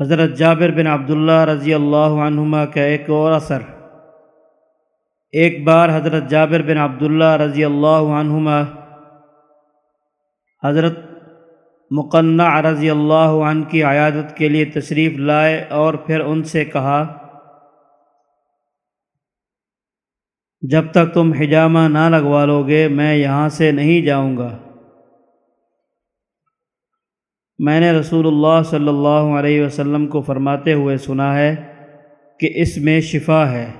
حضرت جابر بن عبداللہ رضی اللہ عنہما کا ایک اور اثر۔ ایک بار حضرت جابر بن عبداللہ رضی اللہ عنہما حضرت مقنع رضی اللہ عنہ کی عیادت کے لیے تشریف لائے اور پھر ان سے کہا، جب تک تم حجامہ نہ لگوا لو گے میں یہاں سے نہیں جاؤں گا۔ میں نے رسول اللہ صلی اللہ علیہ وسلم کو فرماتے ہوئے سنا ہے کہ اس میں شفا ہے۔